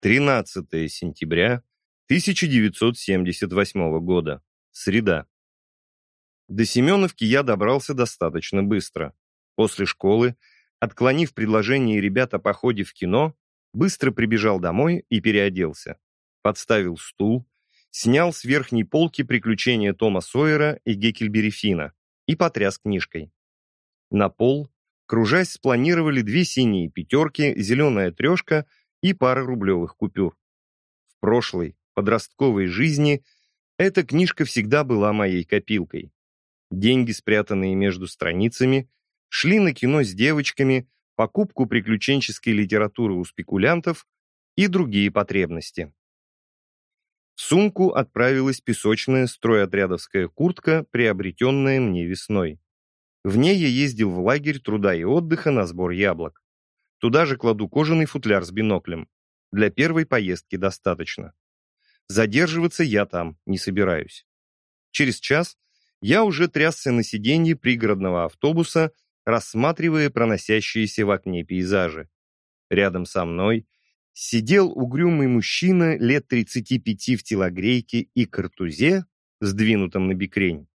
13 сентября 1978 года. Среда. До Семеновки я добрался достаточно быстро. После школы, отклонив предложение ребят о походе в кино, быстро прибежал домой и переоделся. Подставил стул, снял с верхней полки приключения Тома Сойера и Геккельбери Фина и потряс книжкой. На пол, кружась, спланировали две синие пятерки, зеленая трешка и пара рублевых купюр. В прошлой, подростковой жизни эта книжка всегда была моей копилкой. Деньги, спрятанные между страницами, шли на кино с девочками, покупку приключенческой литературы у спекулянтов и другие потребности. В сумку отправилась песочная стройотрядовская куртка, приобретенная мне весной. В ней я ездил в лагерь труда и отдыха на сбор яблок. Туда же кладу кожаный футляр с биноклем. Для первой поездки достаточно. Задерживаться я там не собираюсь. Через час я уже трясся на сиденье пригородного автобуса, рассматривая проносящиеся в окне пейзажи. Рядом со мной сидел угрюмый мужчина лет 35 в телогрейке и картузе, сдвинутом на бикрень.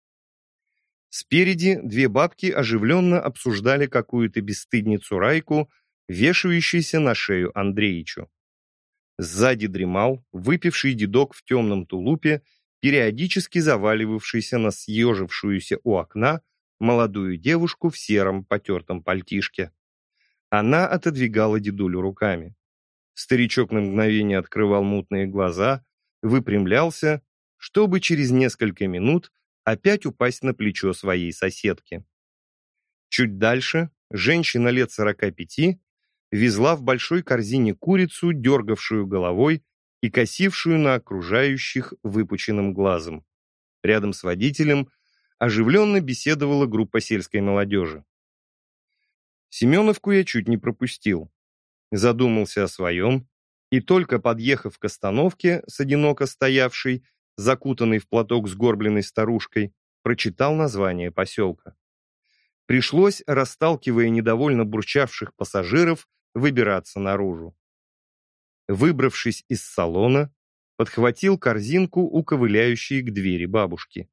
Спереди две бабки оживленно обсуждали какую-то бесстыдницу Райку, вешающуюся на шею Андреичу. Сзади дремал выпивший дедок в темном тулупе, периодически заваливавшийся на съежившуюся у окна молодую девушку в сером потертом пальтишке. Она отодвигала дедулю руками. Старичок на мгновение открывал мутные глаза, выпрямлялся, чтобы через несколько минут опять упасть на плечо своей соседки. Чуть дальше женщина лет 45 везла в большой корзине курицу, дергавшую головой и косившую на окружающих выпученным глазом. Рядом с водителем оживленно беседовала группа сельской молодежи. Семеновку я чуть не пропустил задумался о своем, и только подъехав к остановке с одиноко стоявшей, закутанной в платок сгорбленной старушкой, прочитал название поселка. Пришлось, расталкивая недовольно бурчавших пассажиров, выбираться наружу. Выбравшись из салона, подхватил корзинку у ковыляющей к двери бабушки.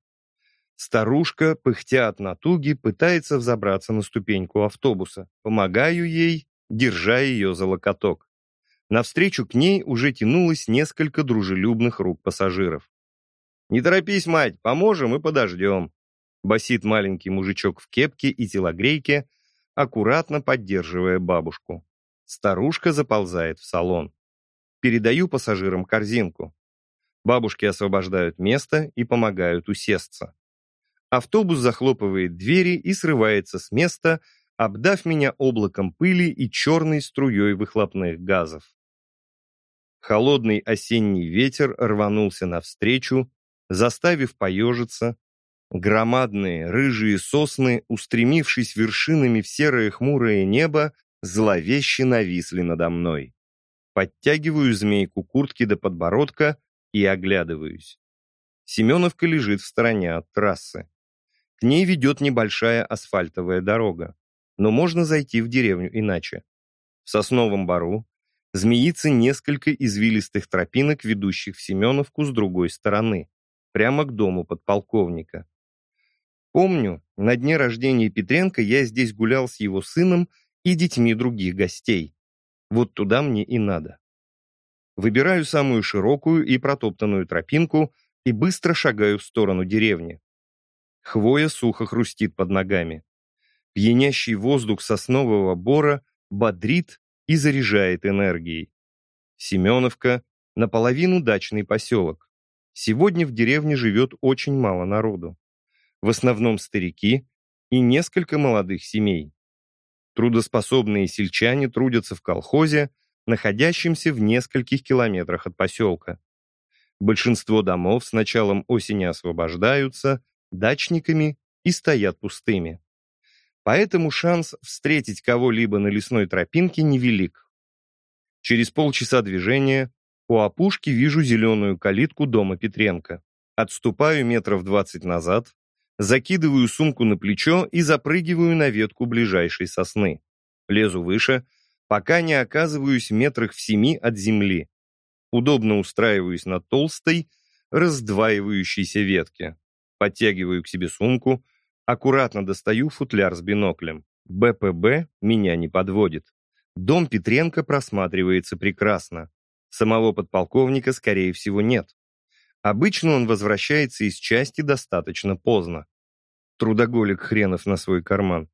Старушка, пыхтя от натуги, пытается взобраться на ступеньку автобуса. Помогаю ей держа ее за локоток. Навстречу к ней уже тянулось несколько дружелюбных рук пассажиров. «Не торопись, мать, поможем и подождем», — басит маленький мужичок в кепке и телогрейке, аккуратно поддерживая бабушку. Старушка заползает в салон. Передаю пассажирам корзинку. Бабушки освобождают место и помогают усесться. Автобус захлопывает двери и срывается с места, обдав меня облаком пыли и черной струей выхлопных газов. Холодный осенний ветер рванулся навстречу, заставив поежиться. Громадные рыжие сосны, устремившись вершинами в серое хмурое небо, зловеще нависли надо мной. Подтягиваю змейку куртки до подбородка и оглядываюсь. Семеновка лежит в стороне от трассы. К ней ведет небольшая асфальтовая дорога но можно зайти в деревню иначе. В Сосновом Бару змеится несколько извилистых тропинок, ведущих в Семеновку с другой стороны, прямо к дому подполковника. Помню, на дне рождения Петренко я здесь гулял с его сыном и детьми других гостей. Вот туда мне и надо. Выбираю самую широкую и протоптанную тропинку и быстро шагаю в сторону деревни. Хвоя сухо хрустит под ногами. Пьянящий воздух соснового бора бодрит и заряжает энергией. Семеновка – наполовину дачный поселок. Сегодня в деревне живет очень мало народу. В основном старики и несколько молодых семей. Трудоспособные сельчане трудятся в колхозе, находящемся в нескольких километрах от поселка. Большинство домов с началом осени освобождаются дачниками и стоят пустыми поэтому шанс встретить кого-либо на лесной тропинке невелик. Через полчаса движения у опушки вижу зеленую калитку дома Петренко. Отступаю метров двадцать назад, закидываю сумку на плечо и запрыгиваю на ветку ближайшей сосны. Лезу выше, пока не оказываюсь метрах в семи от земли. Удобно устраиваюсь на толстой, раздваивающейся ветке. Подтягиваю к себе сумку, аккуратно достаю футляр с биноклем. БПБ меня не подводит. Дом Петренко просматривается прекрасно. Самого подполковника, скорее всего, нет. Обычно он возвращается из части достаточно поздно. Трудоголик хренов на свой карман.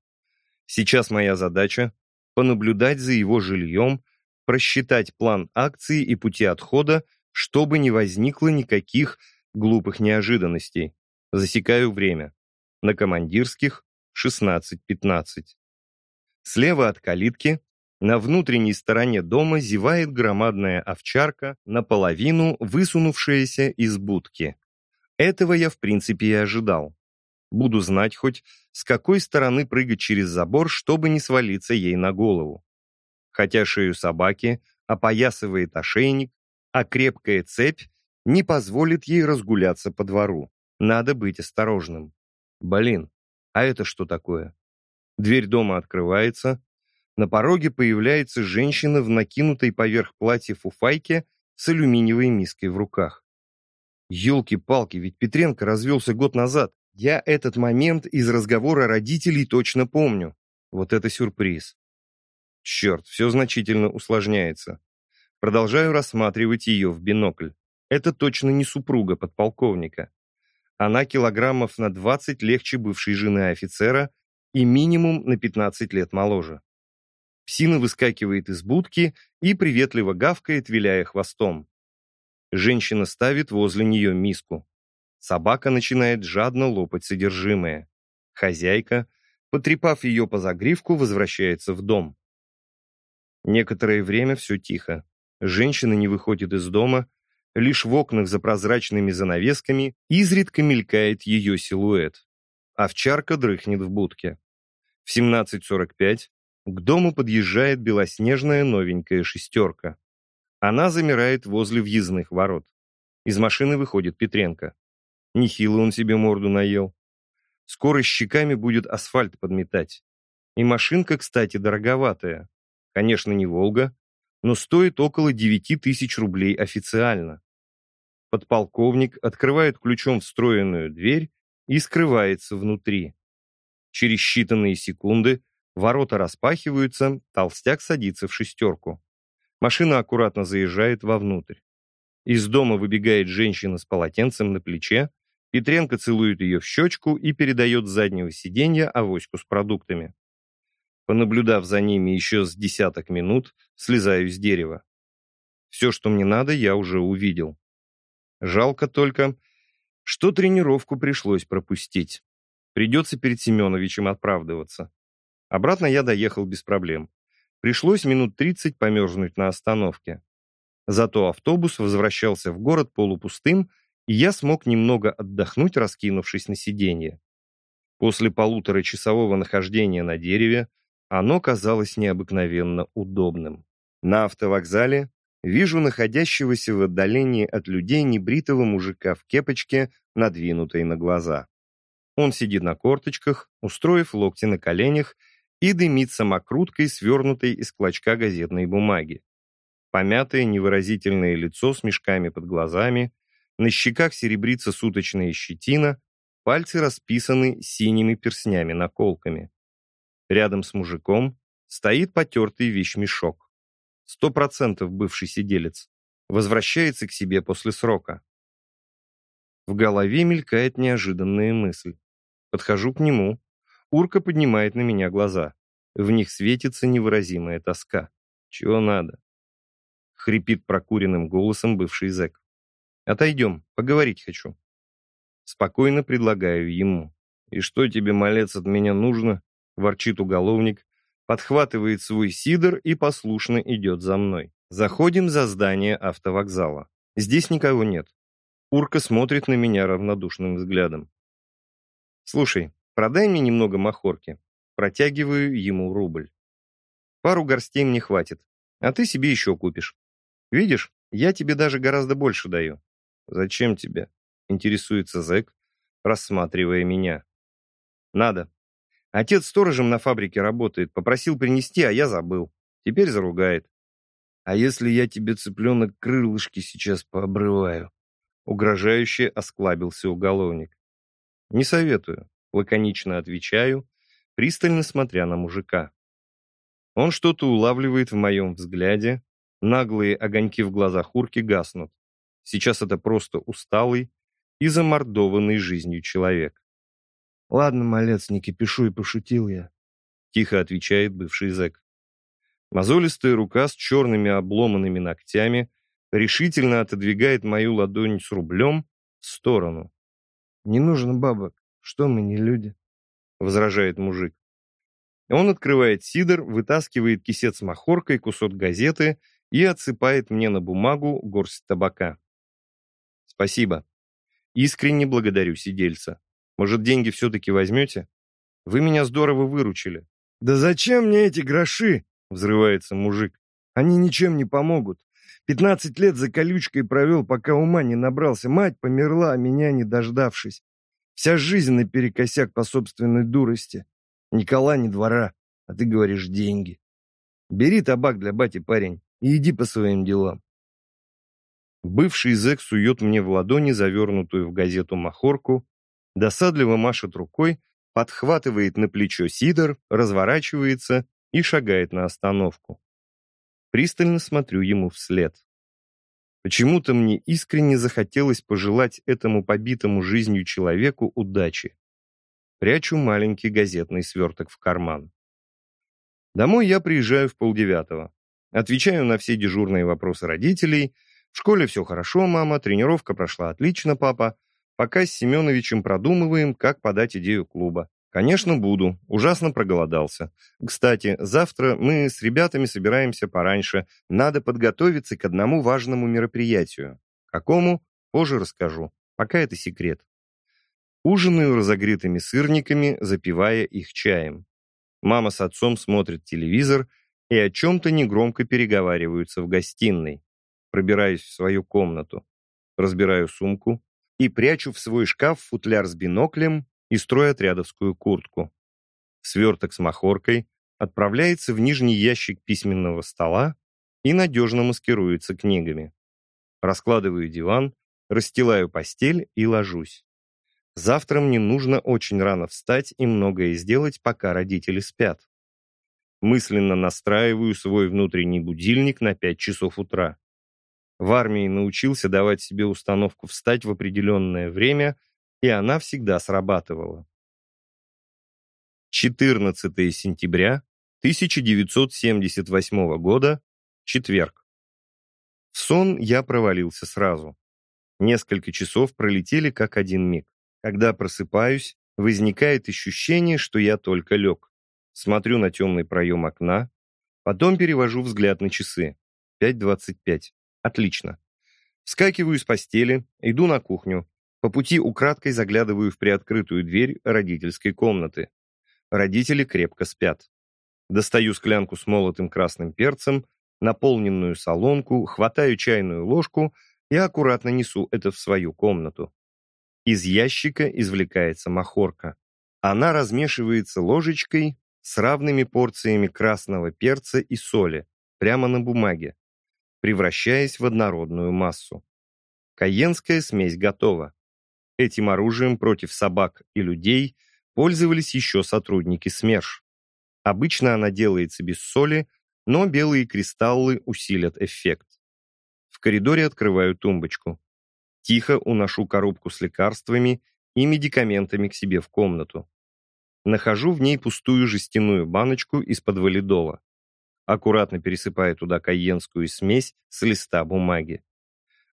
Сейчас моя задача — понаблюдать за его жильем, просчитать план акции и пути отхода, чтобы не возникло никаких глупых неожиданностей. Засекаю время. На командирских 16.15. Слева от калитки, на внутренней стороне дома зевает громадная овчарка, наполовину высунувшаяся из будки. Этого я в принципе и ожидал. Буду знать хоть, с какой стороны прыгать через забор, чтобы не свалиться ей на голову. Хотя шею собаки опоясывает ошейник, а крепкая цепь не позволит ей разгуляться по двору. Надо быть осторожным. Блин, а это что такое? Дверь дома открывается. На пороге появляется женщина в накинутой поверх платья фуфайке с алюминиевой миской в руках. Ёлки-палки, ведь Петренко развелся год назад. Я этот момент из разговора родителей точно помню. Вот это сюрприз. Черт, все значительно усложняется. Продолжаю рассматривать ее в бинокль. Это точно не супруга подполковника. Она килограммов на 20 легче бывшей жены офицера и минимум на 15 лет моложе. Псина выскакивает из будки и приветливо гавкает, виляя хвостом. Женщина ставит возле нее миску. Собака начинает жадно лопать содержимое. Хозяйка, потрепав ее по загривку, возвращается в дом. Некоторое время все тихо. Женщина не выходит из дома, лишь в окнах за прозрачными занавесками изредка мелькает ее силуэт. Овчарка дрыхнет в будке. В 17.45 к дому подъезжает белоснежная новенькая шестерка. Она замирает возле въездных ворот. Из машины выходит Петренко. Нехило он себе морду наел. Скоро щеками будет асфальт подметать. И машинка, кстати, дороговатая. Конечно, не «Волга», но стоит около 9 тысяч рублей официально. Подполковник открывает ключом встроенную дверь и скрывается внутри. Через считанные секунды ворота распахиваются, толстяк садится в шестерку. Машина аккуратно заезжает вовнутрь. Из дома выбегает женщина с полотенцем на плече, Петренко целует ее в щечку и передает с заднего сиденья авоську с продуктами. Понаблюдав за ними еще с десяток минут, слезаю с дерева. Все, что мне надо, я уже увидел. Жалко только, что тренировку пришлось пропустить. Придется перед Семеновичем оправдываться. Обратно я доехал без проблем. Пришлось минут 30 померзнуть на остановке. Зато автобус возвращался в город полупустым, и я смог немного отдохнуть, раскинувшись на сиденье. После полуторачасового нахождения на дереве оно казалось необыкновенно удобным. На автовокзале вижу находящегося в отдалении от людей небритого мужика в кепочке, надвинутой на глаза. Он сидит на корточках, устроив локти на коленях, и дымит самокруткой, свернутой из клочка газетной бумаги. Помятое невыразительное лицо с мешками под глазами — на щеках серебрится суточная щетина, пальцы расписаны синими перстнями-наколками. Рядом с мужиком стоит потертый вещмешок. Сто процентов бывший сиделец. Возвращается к себе после срока. В голове мелькает неожиданная мысль. Подхожу к нему. Урка поднимает на меня глаза. В них светится невыразимая тоска. Чего надо? Хрипит прокуренным голосом бывший зэк. Отойдем, поговорить хочу. Спокойно предлагаю ему. И что тебе, малец, от меня нужно? Ворчит уголовник, подхватывает свой сидор и послушно идет за мной. Заходим за здание автовокзала. Здесь никого нет. Урка смотрит на меня равнодушным взглядом. Слушай, продай мне немного махорки. Протягиваю ему рубль. Пару горстей мне хватит, а ты себе еще купишь. Видишь, я тебе даже гораздо больше даю. «Зачем тебе?» — интересуется зэк, рассматривая меня. «Надо. Отец сторожем на фабрике работает, попросил принести, а я забыл. Теперь заругает». А если я тебе, цыпленок, крылышки сейчас пообрываю? Угрожающе осклабился уголовник. Не советую, лаконично отвечаю, пристально смотря на мужика. Он что-то улавливает в моем взгляде, наглые огоньки в глазах урки гаснут. Сейчас это просто усталый и замордованный жизнью человек. «Ладно, малец, не кипишу и пошутил я», — тихо отвечает бывший зэк. Мозолистая рука с черными обломанными ногтями решительно отодвигает мою ладонь с рублем в сторону. «Не нужно бабок, что мы не люди?» — возражает мужик. Он открывает сидор, вытаскивает кисет с махоркой, кусок газеты и отсыпает мне на бумагу горсть табака. «Спасибо. Искренне благодарю сидельца. Может, деньги все-таки возьмете? Вы меня здорово выручили». «Да зачем мне эти гроши?» — взрывается мужик. «Они ничем не помогут. Пятнадцать лет за колючкой провел, пока ума не набрался. Мать померла, а меня не дождавшись. Вся жизнь наперекосяк по собственной дурости. Никола не двора, а ты говоришь деньги. Бери табак для бати, парень, и иди по своим делам. Бывший зэк сует мне в ладони завернутую в газету махорку, досадливо машет рукой, подхватывает на плечо сидор, разворачивается и шагает на остановку. Пристально смотрю ему вслед. Почему-то мне искренне захотелось пожелать этому побитому жизнью человеку удачи. Прячу маленький газетный сверток в карман. Домой я приезжаю в полдевятого. Отвечаю на все дежурные вопросы родителей. В школе все хорошо, мама, тренировка прошла отлично, папа. Пока с Семеновичем продумываем, как подать идею клуба. Конечно, буду. Ужасно проголодался. Кстати, завтра мы с ребятами собираемся пораньше. Надо подготовиться к одному важному мероприятию. Какому? Позже расскажу. Пока это секрет. Ужинаю разогретыми сырниками, запивая их чаем. Мама с отцом смотрят телевизор и о чем-то негромко переговариваются в гостиной. Пробираюсь в свою комнату. Разбираю сумку и прячу в свой шкаф футляр с биноклем и стройотрядовскую куртку. Сверток с махоркой отправляется в нижний ящик письменного стола и надежно маскируется книгами. Раскладываю диван, расстилаю постель и ложусь. Завтра мне нужно очень рано встать и многое сделать, пока родители спят. Мысленно настраиваю свой внутренний будильник на 5 часов утра. В армии научился давать себе установку встать в определенное время и она всегда срабатывала. 14 сентября 1978 года, четверг. В сон я провалился сразу. Несколько часов пролетели как один миг. Когда просыпаюсь, возникает ощущение, что я только лег. Смотрю на темный проем окна, потом перевожу взгляд на часы. 5.25. Отлично. Вскакиваю с постели, иду на кухню, по пути украдкой заглядываю в приоткрытую дверь родительской комнаты. Родители крепко спят. Достаю склянку с молотым красным перцем, наполненную солонку, хватаю чайную ложку и аккуратно несу это в свою комнату. Из ящика извлекается махорка. Она размешивается ложечкой с равными порциями красного перца и соли прямо на бумаге, превращаясь в однородную массу. Каенская смесь готова. Этим оружием против собак и людей пользовались еще сотрудники СМЕРШ. Обычно она делается без соли, но белые кристаллы усилят эффект. В коридоре открываю тумбочку. Тихо уношу коробку с лекарствами и медикаментами к себе в комнату. Нахожу в ней пустую жестяную баночку из-под валидола. Аккуратно пересыпаю туда кайенскую смесь с листа бумаги.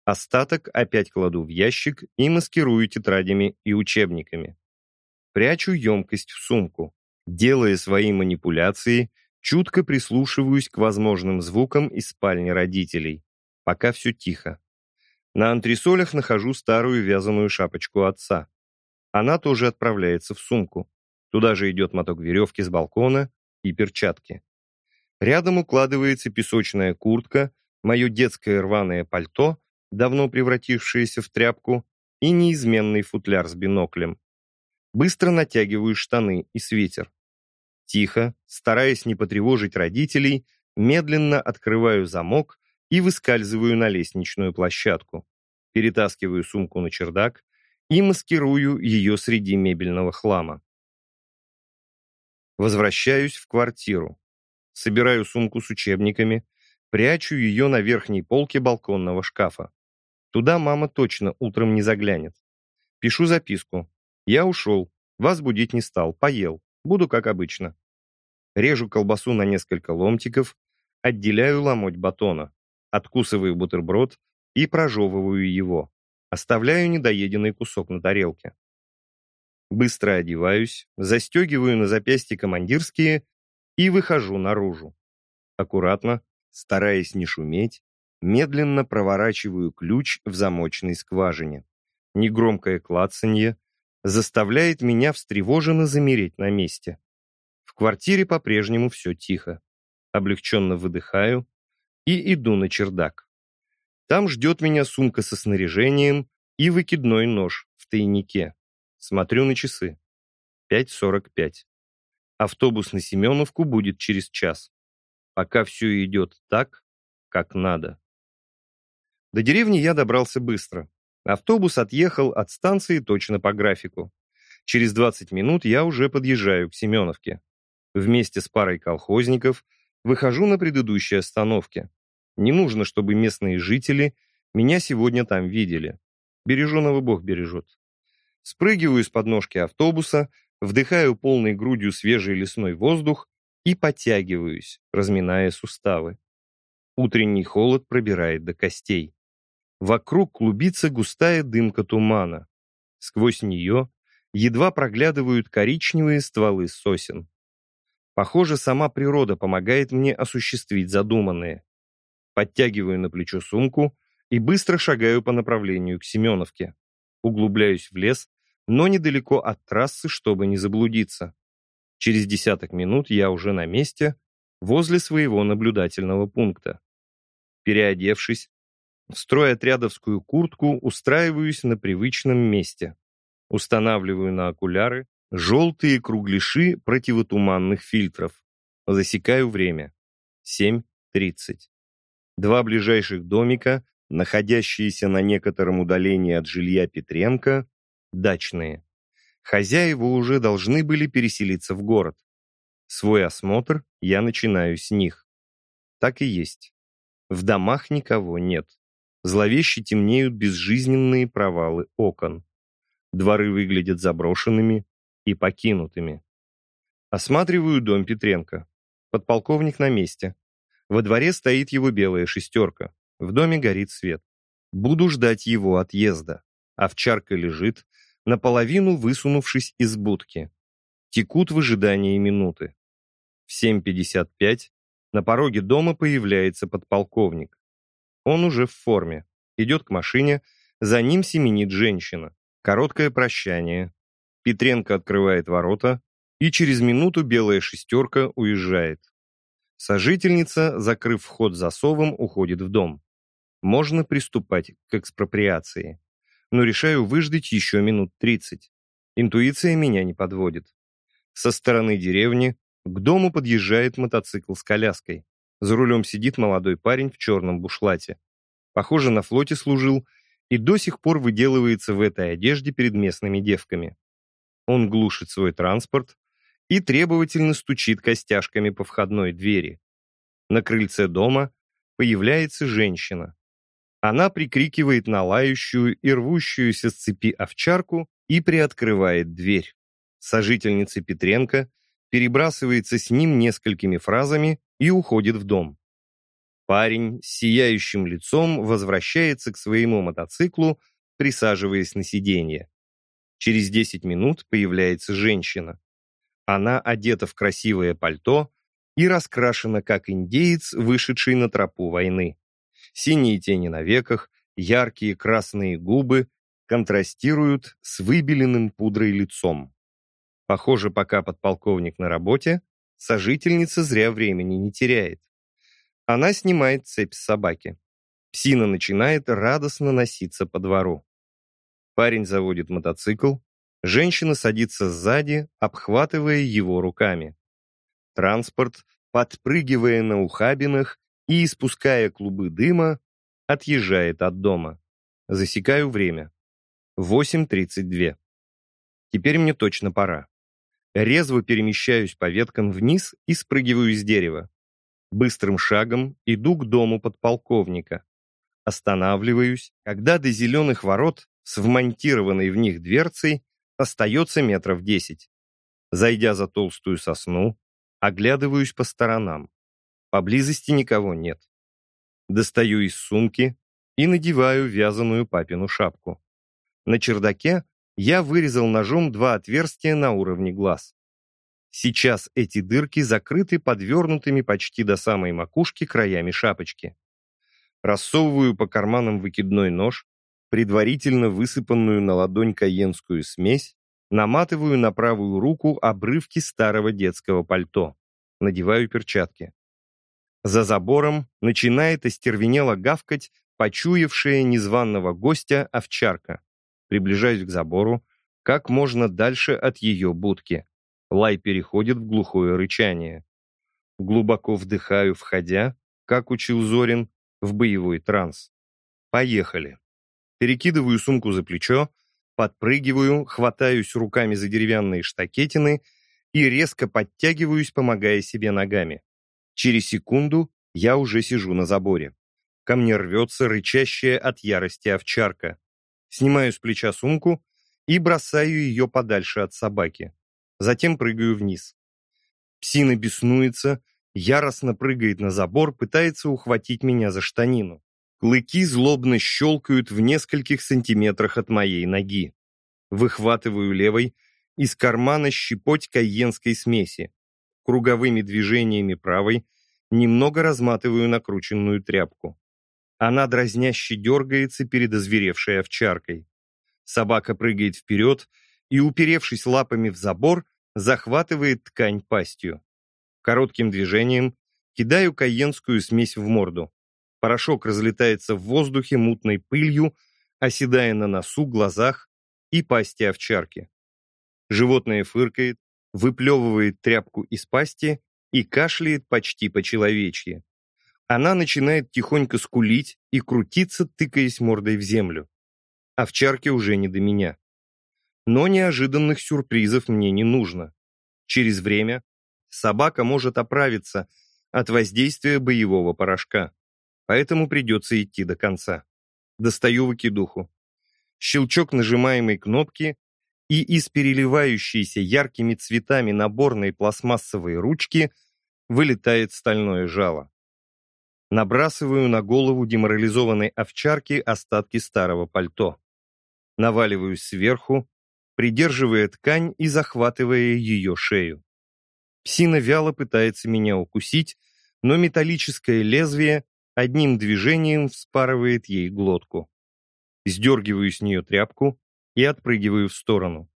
Остаток опять кладу в ящик и маскирую тетрадями и учебниками. Прячу емкость в сумку. Делая свои манипуляции, чутко прислушиваюсь к возможным звукам из спальни родителей. Пока все тихо. На антресолях нахожу старую вязаную шапочку отца. Она тоже отправляется в сумку. Туда же идет моток веревки с балкона и перчатки. Рядом укладывается песочная куртка, мое детское рваное пальто давно превратившееся в тряпку, и неизменный футляр с биноклем. Быстро натягиваю штаны и свитер. Тихо, стараясь не потревожить родителей, медленно открываю замок и выскальзываю на лестничную площадку. Перетаскиваю сумку на чердак и маскирую ее среди мебельного хлама. Возвращаюсь в квартиру. Собираю сумку с учебниками, прячу ее на верхней полке балконного шкафа. Туда мама точно утром не заглянет. Пишу записку. Я ушел, вас будить не стал, поел, буду как обычно. Режу колбасу на несколько ломтиков, отделяю ломоть батона, откусываю бутерброд и прожевываю его. Оставляю недоеденный кусок на тарелке. Быстро одеваюсь, застегиваю на запястье командирские и выхожу наружу. Аккуратно, стараясь не шуметь, медленно проворачиваю ключ в замочной скважине. Негромкое клацанье заставляет меня встревоженно замереть на месте. В квартире по-прежнему все тихо. Облегченно выдыхаю и иду на чердак. Там ждет меня сумка со снаряжением и выкидной нож в тайнике. Смотрю на часы. 5.45. Автобус на Семеновку будет через час. Пока все идет так, как надо. До деревни я добрался быстро. Автобус отъехал от станции точно по графику. Через 20 минут я уже подъезжаю к Семеновке. Вместе с парой колхозников выхожу на предыдущей остановке. Не нужно, чтобы местные жители меня сегодня там видели. Береженого Бог бережет. Спрыгиваю с подножки автобуса, вдыхаю полной грудью свежий лесной воздух и подтягиваюсь, разминая суставы. Утренний холод пробирает до костей. Вокруг клубится густая дымка тумана. Сквозь нее едва проглядывают коричневые стволы сосен. Похоже, сама природа помогает мне осуществить задуманное. Подтягиваю на плечо сумку и быстро шагаю по направлению к Семеновке. Углубляюсь в лес, но недалеко от трассы, чтобы не заблудиться. Через десяток минут я уже на месте, возле своего наблюдательного пункта. Переодевшись, в стройотрядовскую куртку устраиваюсь на привычном месте. Устанавливаю на окуляры желтые кругляши противотуманных фильтров. Засекаю время. 7.30. Два ближайших домика, находящиеся на некотором удалении от жилья Петренко, дачные. Хозяева уже должны были переселиться в город. Свой осмотр я начинаю с них. Так и есть. В домах никого нет. Зловеще темнеют безжизненные провалы окон. Дворы выглядят заброшенными и покинутыми. Осматриваю дом Петренко. Подполковник на месте. Во дворе стоит его белая шестерка. В доме горит свет. Буду ждать его отъезда. Овчарка лежит, наполовину высунувшись из будки. Текут в ожидании минуты. В 7.55 на пороге дома появляется подполковник. Он уже в форме. Идет к машине, за ним семенит женщина. Короткое прощание. Петренко открывает ворота, и через минуту белая шестерка уезжает. Сожительница, закрыв вход засовом, уходит в дом. Можно приступать к экспроприации. Но решаю выждать еще минут 30. Интуиция меня не подводит. Со стороны деревни к дому подъезжает мотоцикл с коляской. За рулем сидит молодой парень в черном бушлате. Похоже, на флоте служил и до сих пор выделывается в этой одежде перед местными девками. Он глушит свой транспорт и требовательно стучит костяшками по входной двери. На крыльце дома появляется женщина. Она прикрикивает на лающую и рвущуюся с цепи овчарку и приоткрывает дверь. Сожительница Петренко перебрасывается с ним несколькими фразами и уходит в дом. Парень с сияющим лицом возвращается к своему мотоциклу, присаживаясь на сиденье. Через 10 минут появляется женщина. Она одета в красивое пальто и раскрашена как индеец, вышедший на тропу войны. Синие тени на веках, яркие красные губы контрастируют с выбеленным пудрой лицом. Похоже, пока подполковник на работе, сожительница зря времени не теряет. Она снимает цепь с собаки. Псина начинает радостно носиться по двору. Парень заводит мотоцикл, женщина садится сзади, обхватывая его руками. Транспорт подпрыгивая на ухабинах и испуская клубы дыма, отъезжает от дома. Засекаю время. 8.32. Теперь мне точно пора. Резво перемещаюсь по веткам вниз и спрыгиваю с дерева. Быстрым шагом иду к дому подполковника. Останавливаюсь, когда до зеленых ворот с вмонтированной в них дверцей остается метров десять. Зайдя за толстую сосну, оглядываюсь по сторонам. Поблизости никого нет. Достаю из сумки и надеваю вязаную папину шапку. На чердаке я вырезал ножом два отверстия на уровне глаз. Сейчас эти дырки закрыты подвернутыми почти до самой макушки краями шапочки. Рассовываю по карманам выкидной нож, предварительно высыпанную на ладонь каенскую смесь, наматываю на правую руку обрывки старого детского пальто, надеваю перчатки. За забором начинает остервенело гавкать почуявшая незваного гостя овчарка. Приближаюсь к забору, как можно дальше от ее будки. Лай переходит в глухое рычание. Глубоко вдыхаю, входя, как учил Зорин, в боевой транс. Поехали. Перекидываю сумку за плечо, подпрыгиваю, хватаюсь руками за деревянные штакетины и резко подтягиваюсь, помогая себе ногами. Через секунду я уже сижу на заборе. Ко мне рвется рычащая от ярости овчарка. Снимаю с плеча сумку и бросаю ее подальше от собаки. Затем прыгаю вниз. Псина беснуется, яростно прыгает на забор, пытается ухватить меня за штанину. Клыки злобно щелкают в нескольких сантиметрах от моей ноги. Выхватываю левой из кармана щепоть кайенской смеси. Круговыми движениями правой немного разматываю накрученную тряпку. Она дразняще дергается перед озверевшей овчаркой. Собака прыгает вперед и, уперевшись лапами в забор, захватывает ткань пастью. Коротким движением кидаю кайенскую смесь в морду. Порошок разлетается в воздухе мутной пылью, оседая на носу, глазах и пасти овчарки. Животное фыркает, выплевывает тряпку из пасти и кашляет почти по-человечьи. Она начинает тихонько скулить и крутиться, тыкаясь мордой в землю. Овчарке уже не до меня. Но неожиданных сюрпризов мне не нужно. Через время собака может оправиться от воздействия боевого порошка. Поэтому придется идти до конца. Достаю выкидуху. Щелчок нажимаемой кнопки, и из переливающейся яркими цветами наборной пластмассовой ручки вылетает стальное жало. Набрасываю на голову деморализованной овчарки остатки старого пальто. Наваливаюсь сверху, придерживая ткань и захватывая ее шею. Псина вяло пытается меня укусить, но металлическое лезвие одним движением вспарывает ей глотку. Сдергиваю с нее тряпку и отпрыгиваю в сторону.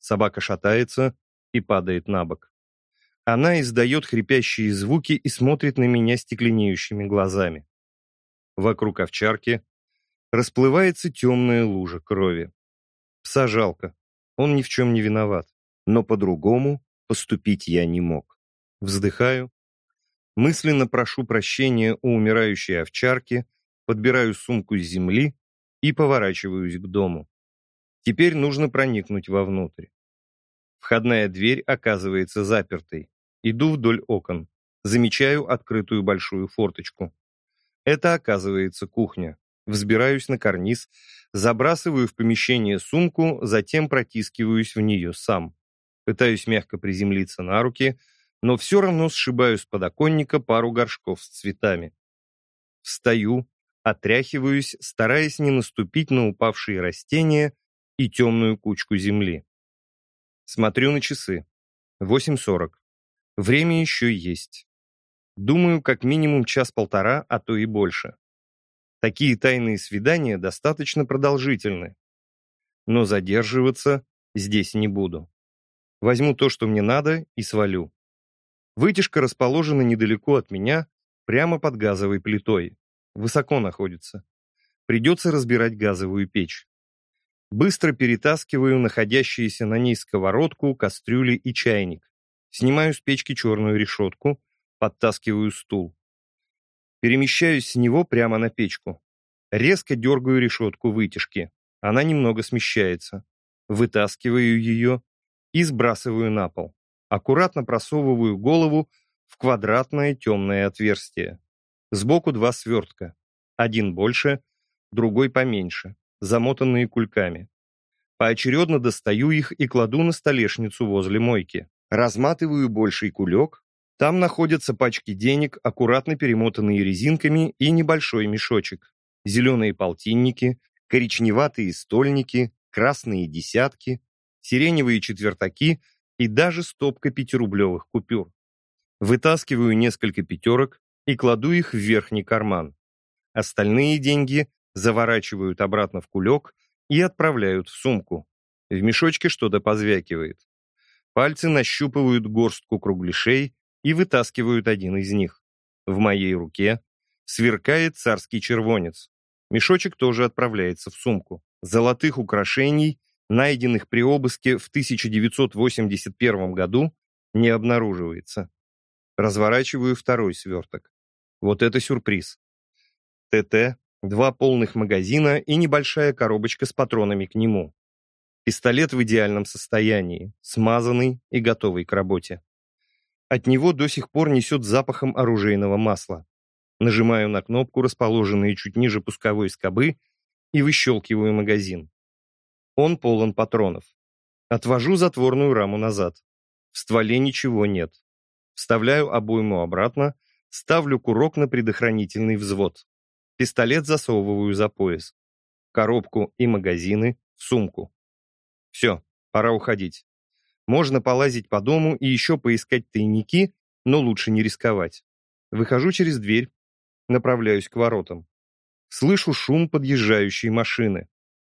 Собака шатается и падает на бок. Она издает хрипящие звуки и смотрит на меня стекленеющими глазами. Вокруг овчарки расплывается темная лужа крови. Пса жалко, он ни в чем не виноват, но по-другому поступить я не мог. Вздыхаю, мысленно прошу прощения у умирающей овчарки, подбираю сумку с земли и поворачиваюсь к дому. Теперь нужно проникнуть вовнутрь. Входная дверь оказывается запертой. Иду вдоль окон. Замечаю открытую большую форточку. Это оказывается кухня. Взбираюсь на карниз, забрасываю в помещение сумку, затем протискиваюсь в нее сам. Пытаюсь мягко приземлиться на руки, но все равно сшибаю с подоконника пару горшков с цветами. Встаю, отряхиваюсь, стараясь не наступить на упавшие растения и темную кучку земли. Смотрю на часы. 8.40. Время еще есть. Думаю, как минимум час-полтора, а то и больше. Такие тайные свидания достаточно продолжительны. Но задерживаться здесь не буду. Возьму то, что мне надо, и свалю. Вытяжка расположена недалеко от меня, прямо под газовой плитой. Высоко находится. Придется разбирать газовую печь. Быстро перетаскиваю находящиеся на ней сковородку, кастрюли и чайник. Снимаю с печки черную решетку, Подтаскиваю стул. Перемещаюсь с него прямо на печку. Резко дергаю решетку вытяжки. Она немного смещается. Вытаскиваю ее и сбрасываю на пол. Аккуратно просовываю голову в квадратное темное отверстие. Сбоку два свертка. Один больше, другой поменьше, замотанные кульками. Поочередно достаю их и кладу на столешницу возле мойки. Разматываю больший кулек. Там находятся пачки денег, аккуратно перемотанные резинками и небольшой мешочек. Зеленые полтинники, коричневатые стольники, красные десятки, сиреневые четвертаки и даже стопка пятирублевых купюр. Вытаскиваю несколько пятерок и кладу их в верхний карман. Остальные деньги заворачивают обратно в кулек и отправляют в сумку. В мешочке что-то позвякивает. Пальцы нащупывают горстку кругляшей и вытаскивают один из них. В моей руке сверкает царский червонец. Мешочек тоже отправляется в сумку. Золотых украшений, найденных при обыске в 1981 году, не обнаруживается. Разворачиваю второй сверток. Вот это сюрприз. ТТ, два полных магазина и небольшая коробочка с патронами к нему. Пистолет в идеальном состоянии, смазанный и готовый к работе. От него до сих пор несет запахом оружейного масла. Нажимаю на кнопку, расположенную чуть ниже пусковой скобы, и выщелкиваю магазин. Он полон патронов. Отвожу затворную раму назад. В стволе ничего нет. Вставляю обойму обратно, ставлю курок на предохранительный взвод. Пистолет засовываю за пояс. Коробку и магазины сумку. Все, пора уходить. Можно полазить по дому и еще поискать тайники, но лучше не рисковать. Выхожу через дверь, направляюсь к воротам. Слышу шум подъезжающей машины.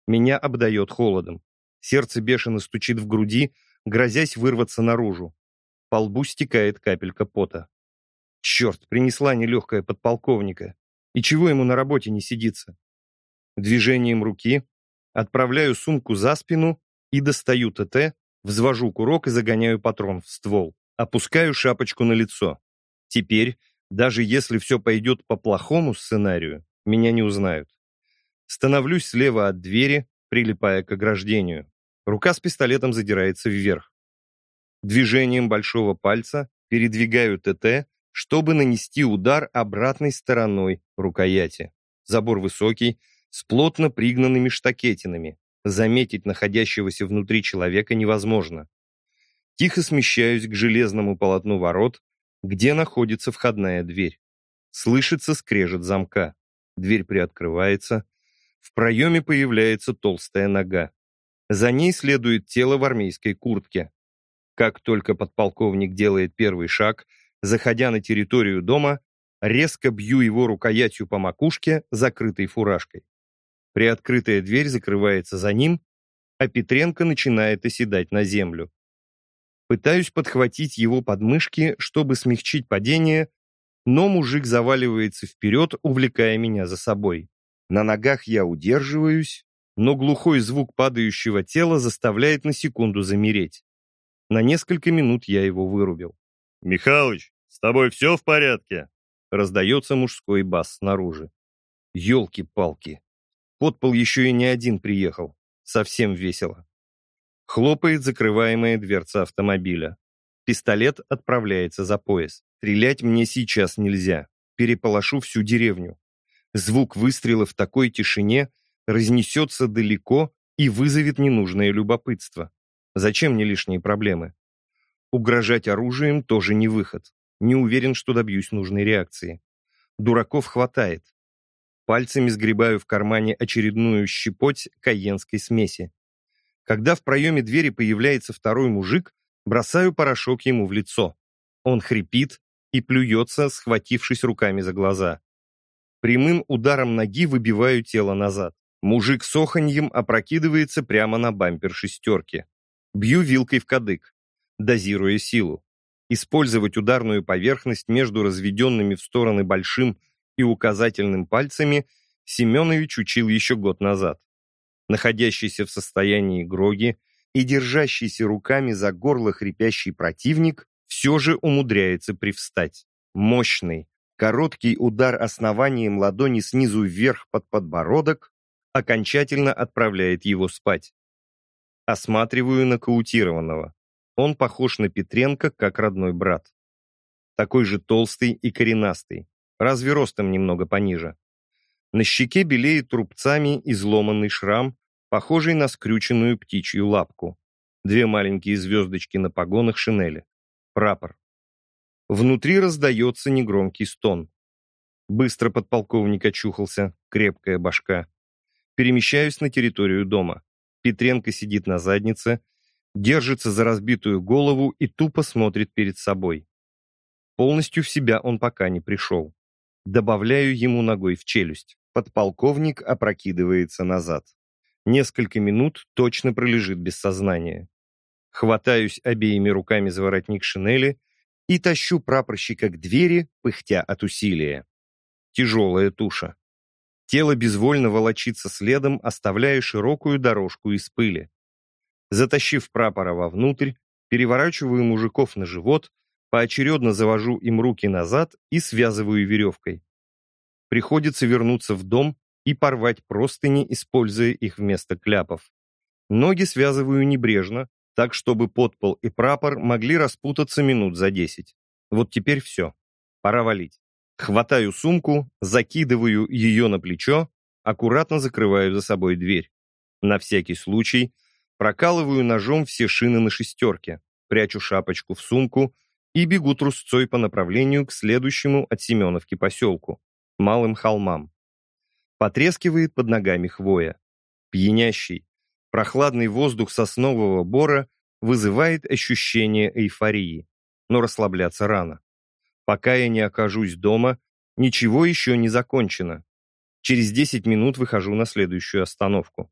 Меня обдает холодом. Сердце бешено стучит в груди, грозясь вырваться наружу. По лбу стекает капелька пота. Черт, принесла нелегкая подполковника. И чего ему на работе не сидится? Движением руки отправляю сумку за спину и достаю ТТ, взвожу курок и загоняю патрон в ствол. Опускаю шапочку на лицо. Теперь, даже если все пойдет по плохому сценарию, меня не узнают. Становлюсь слева от двери, прилипая к ограждению. Рука с пистолетом задирается вверх. Движением большого пальца передвигаю ТТ, чтобы нанести удар обратной стороной рукояти. Забор высокий, с плотно пригнанными штакетинами. Заметить находящегося внутри человека невозможно. Тихо смещаюсь к железному полотну ворот, где находится входная дверь. Слышится скрежет замка. Дверь приоткрывается. В проеме появляется толстая нога. За ней следует тело в армейской куртке. Как только подполковник делает первый шаг, заходя на территорию дома, резко бью его рукоятью по макушке, закрытой фуражкой. Приоткрытая дверь закрывается за ним, а Петренко начинает оседать на землю. Пытаюсь подхватить его подмышки, чтобы смягчить падение, но мужик заваливается вперед, увлекая меня за собой. На ногах я удерживаюсь, но глухой звук падающего тела заставляет на секунду замереть. На несколько минут я его вырубил. «Михалыч, с тобой все в порядке?» Раздается мужской бас снаружи. Ёлки-палки. Подпол еще и не один приехал. Совсем весело. Хлопает закрываемая дверца автомобиля. Пистолет отправляется за пояс. Стрелять мне сейчас нельзя. Переполошу всю деревню. Звук выстрела в такой тишине разнесется далеко и вызовет ненужное любопытство. Зачем мне лишние проблемы? Угрожать оружием тоже не выход. Не уверен, что добьюсь нужной реакции. Дураков хватает. Пальцами сгребаю в кармане очередную щепоть каенской смеси. Когда в проеме двери появляется второй мужик, бросаю порошок ему в лицо. Он хрипит и плюется, схватившись руками за глаза. Прямым ударом ноги выбиваю тело назад. Мужик с оханьем опрокидывается прямо на бампер шестерки. Бью вилкой в кадык, дозируя силу. Использовать ударную поверхность между разведенными в стороны большим и указательным пальцами Семенович учил еще год назад. Находящийся в состоянии гроги и держащийся руками за горло хрипящий противник все же умудряется привстать. Мощный, короткий удар основанием ладони снизу вверх под подбородок окончательно отправляет его спать. Осматриваю нокаутированного. Он похож на Петренко, как родной брат. Такой же толстый и коренастый, разве ростом немного пониже. На щеке белеет рубцами изломанный шрам, похожий на скрюченную птичью лапку. Две маленькие звездочки на погонах шинели. Прапор. Внутри раздается негромкий стон. Быстро подполковник очухался, крепкая башка. Перемещаюсь на территорию дома. Петренко сидит на заднице, держится за разбитую голову и тупо смотрит перед собой. Полностью в себя он пока не пришел. Добавляю ему ногой в челюсть. Подполковник опрокидывается назад. Несколько минут точно пролежит без сознания. Хватаюсь обеими руками за воротник шинели и тащу прапорщика к двери, пыхтя от усилия. Тяжелая туша. Тело безвольно волочится следом, оставляя широкую дорожку из пыли. Затащив прапора вовнутрь, переворачиваю мужиков на живот, поочередно завожу им руки назад и связываю веревкой. Приходится вернуться в дом и порвать простыни, используя их вместо кляпов. Ноги связываю небрежно, так чтобы подпол и прапор могли распутаться минут за десять. Вот теперь все. Пора валить. Хватаю сумку, закидываю ее на плечо, аккуратно закрываю за собой дверь. На всякий случай прокалываю ножом все шины на шестерке, прячу шапочку в сумку и бегу трусцой по направлению к следующему от Семеновки поселку, Малым холмам. Потрескивает под ногами хвоя. Пьянящий, прохладный воздух соснового бора вызывает ощущение эйфории, но расслабляться рано. Пока я не окажусь дома, ничего еще не закончено. Через 10 минут выхожу на следующую остановку.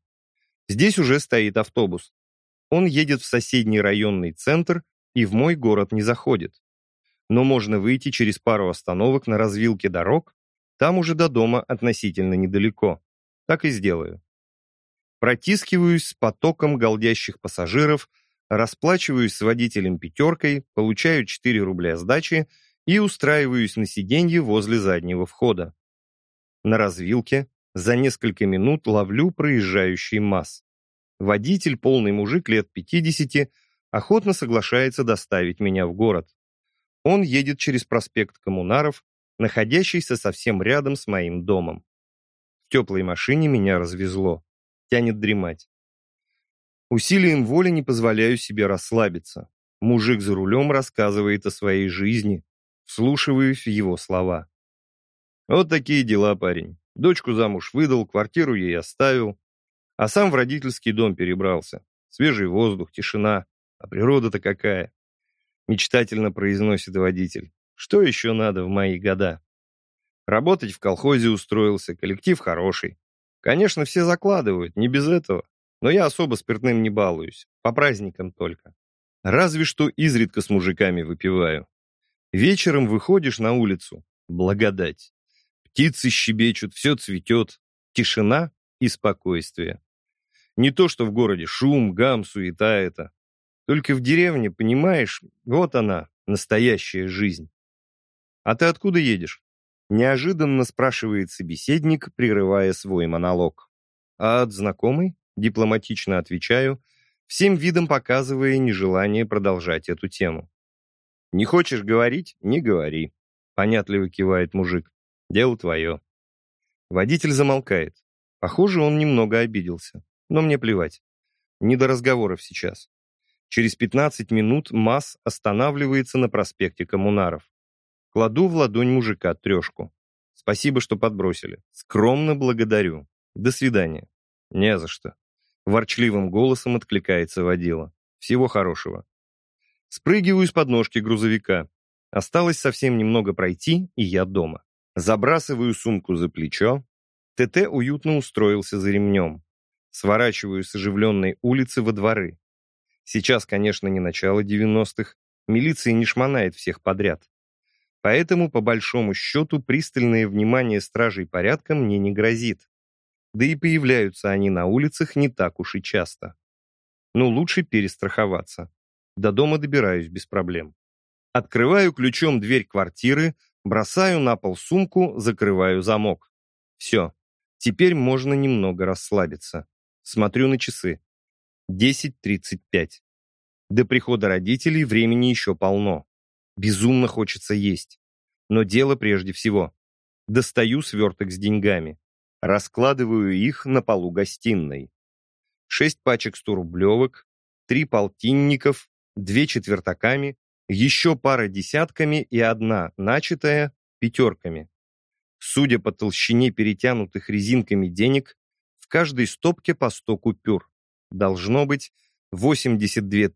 Здесь уже стоит автобус. Он едет в соседний районный центр и в мой город не заходит. Но можно выйти через пару остановок на развилке дорог, там уже до дома относительно недалеко. Так и сделаю. Протискиваюсь с потоком голдящих пассажиров, расплачиваюсь с водителем пятеркой, получаю 4 рубля сдачи и устраиваюсь на сиденье возле заднего входа. На развилке за несколько минут ловлю проезжающий МАЗ. Водитель, полный мужик лет 50, охотно соглашается доставить меня в город. Он едет через проспект Коммунаров, находящийся совсем рядом с моим домом. В теплой машине меня развезло. Тянет дремать. Усилием воли не позволяю себе расслабиться. Мужик за рулем рассказывает о своей жизни, вслушиваюсь в его слова. Вот такие дела, парень. Дочку замуж выдал, квартиру ей оставил, а сам в родительский дом перебрался. Свежий воздух, тишина, а природа-то какая. Мечтательно произносит водитель. Что еще надо в мои года? Работать в колхозе устроился, коллектив хороший. Конечно, все закладывают, не без этого. Но я особо спиртным не балуюсь, по праздникам только. Разве что изредка с мужиками выпиваю. Вечером выходишь на улицу. Благодать. Птицы щебечут, все цветет. Тишина и спокойствие. Не то, что в городе шум, гам, суета это. Только в деревне, понимаешь, вот она, настоящая жизнь. А ты откуда едешь? Неожиданно спрашивает собеседник, прерывая свой монолог. А от знакомой? Дипломатично отвечаю, всем видом показывая нежелание продолжать эту тему. «Не хочешь говорить? Не говори», — понятливо кивает мужик. «Дело твое». Водитель замолкает. Похоже, он немного обиделся. Но мне плевать. Не до разговоров сейчас. Через 15 минут МАЗ останавливается на проспекте Коммунаров. Кладу в ладонь мужика трешку. Спасибо, что подбросили. Скромно благодарю. До свидания. Не за что. Ворчливым голосом откликается водила. Всего хорошего. Спрыгиваю с подножки грузовика. Осталось совсем немного пройти, и я дома. Забрасываю сумку за плечо. ТТ уютно устроился за ремнем. Сворачиваю с оживленной улицы во дворы. Сейчас, конечно, не начало 90-х. Милиция не шмонает всех подряд. Поэтому, по большому счету, пристальное внимание стражей порядка мне не грозит. Да и появляются они на улицах не так уж и часто. Но лучше перестраховаться. До дома добираюсь без проблем. Открываю ключом дверь квартиры, Бросаю на пол сумку, закрываю замок. Все. Теперь можно немного расслабиться. Смотрю на часы. 10.35. До прихода родителей времени еще полно. Безумно хочется есть. Но дело прежде всего. Достаю сверток с деньгами. Раскладываю их на полу гостиной. Шесть пачек 100-рублевок, три полтинников, две четвертаками, еще пара десятками и одна, начатая, пятерками. Судя по толщине перетянутых резинками денег, в каждой стопке по 100 купюр. Должно быть 82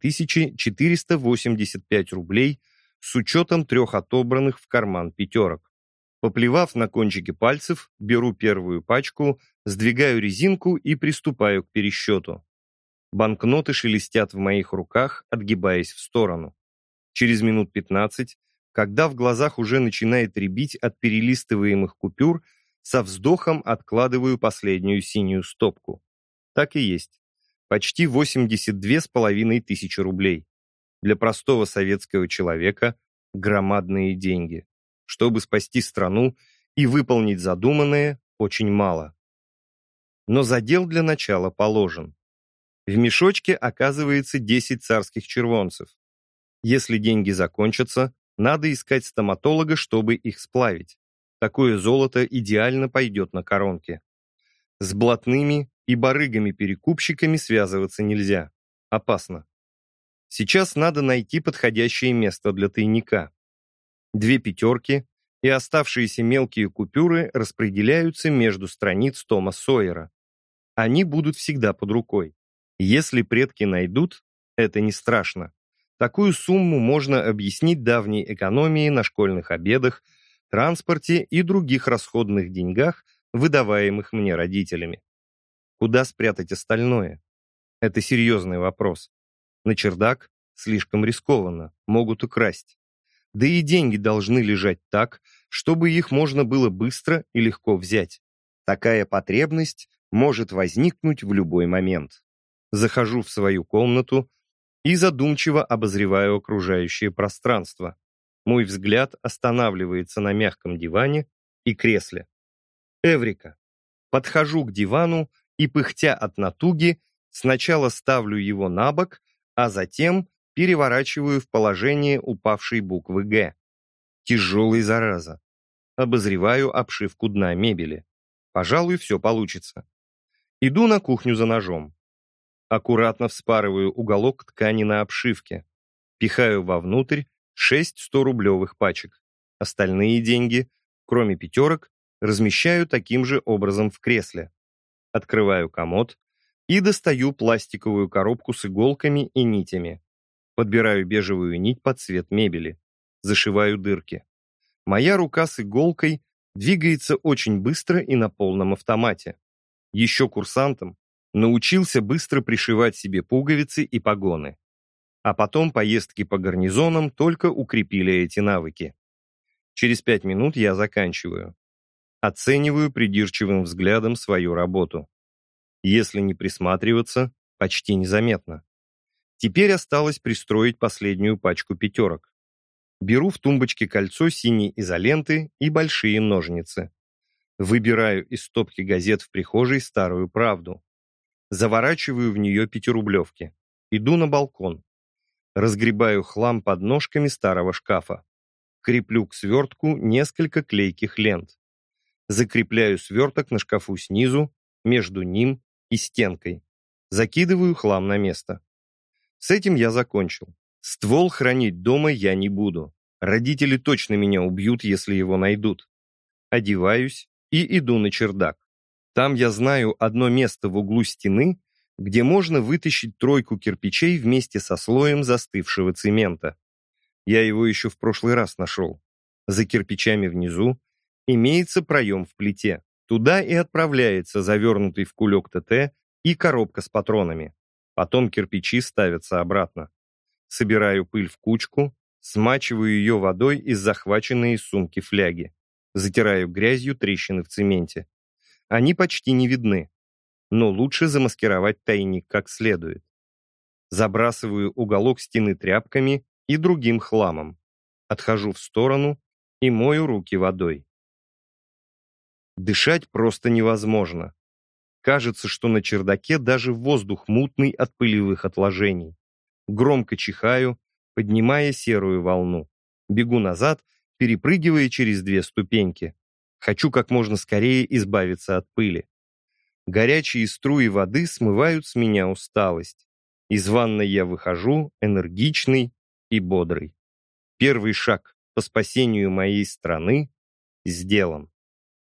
485 рублей с учетом трех отобранных в карман пятерок. Поплевав на кончики пальцев, беру первую пачку, сдвигаю резинку и приступаю к пересчету. Банкноты шелестят в моих руках, отгибаясь в сторону. Через минут 15, когда в глазах уже начинает рябить от перелистываемых купюр, со вздохом откладываю последнюю синюю стопку. Так и есть. Почти 82 с половиной тысячи рублей. Для простого советского человека громадные деньги. Чтобы спасти страну и выполнить задуманное, очень мало. Но задел для начала положен. В мешочке оказывается 10 царских червонцев. Если деньги закончатся, надо искать стоматолога, чтобы их сплавить. Такое золото идеально пойдет на коронке. С блатными и барыгами-перекупщиками связываться нельзя. Опасно. Сейчас надо найти подходящее место для тайника. Две пятерки и оставшиеся мелкие купюры распределяются между страниц Тома Сойера. Они будут всегда под рукой. Если предки найдут, это не страшно. Такую сумму можно объяснить давней экономией на школьных обедах, транспорте и других расходных деньгах, выдаваемых мне родителями. Куда спрятать остальное? Это серьезный вопрос. На чердак слишком рискованно, могут украсть. Да и деньги должны лежать так, чтобы их можно было быстро и легко взять. Такая потребность может возникнуть в любой момент. Захожу в свою комнату, и задумчиво обозреваю окружающее пространство. Мой взгляд останавливается на мягком диване и кресле. Эврика. Подхожу к дивану и, пыхтя от натуги, сначала ставлю его на бок, а затем переворачиваю в положение упавшей буквы «Г». Тяжелый зараза. Обозреваю обшивку дна мебели. Пожалуй, все получится. Иду на кухню за ножом. Аккуратно вспарываю уголок ткани на обшивке. Пихаю вовнутрь шесть 100-рублевых пачек. Остальные деньги, кроме пятерок, размещаю таким же образом в кресле. Открываю комод и достаю пластиковую коробку с иголками и нитями. Подбираю бежевую нить под цвет мебели. Зашиваю дырки. Моя рука с иголкой двигается очень быстро и на полном автомате. Еще курсантам научился быстро пришивать себе пуговицы и погоны. А потом поездки по гарнизонам только укрепили эти навыки. Через пять минут я заканчиваю. Оцениваю придирчивым взглядом свою работу. Если не присматриваться, почти незаметно. Теперь осталось пристроить последнюю пачку пятерок. Беру в тумбочке кольцо синей изоленты и большие ножницы. Выбираю из стопки газет в прихожей старую правду. Заворачиваю в нее пятирублевки. Иду на балкон. Разгребаю хлам под ножками старого шкафа. Креплю к свертку несколько клейких лент. Закрепляю сверток на шкафу снизу, между ним и стенкой. Закидываю хлам на место. С этим я закончил. Ствол хранить дома я не буду. Родители точно меня убьют, если его найдут. Одеваюсь и иду на чердак. Там я знаю одно место в углу стены, где можно вытащить тройку кирпичей вместе со слоем застывшего цемента. Я его еще в прошлый раз нашел. За кирпичами внизу имеется проем в плите. Туда и отправляется завернутый в кулек ТТ и коробка с патронами. Потом кирпичи ставятся обратно. Собираю пыль в кучку, смачиваю ее водой из захваченной из сумки фляги. Затираю грязью трещины в цементе. Они почти не видны, но лучше замаскировать тайник как следует. Забрасываю уголок стены тряпками и другим хламом. Отхожу в сторону и мою руки водой. Дышать просто невозможно. Кажется, что на чердаке даже воздух мутный от пылевых отложений. Громко чихаю, поднимая серую волну. Бегу назад, перепрыгивая через две ступеньки. Хочу как можно скорее избавиться от пыли. Горячие струи воды смывают с меня усталость. Из ванной я выхожу, энергичный и бодрый. Первый шаг по спасению моей страны сделан.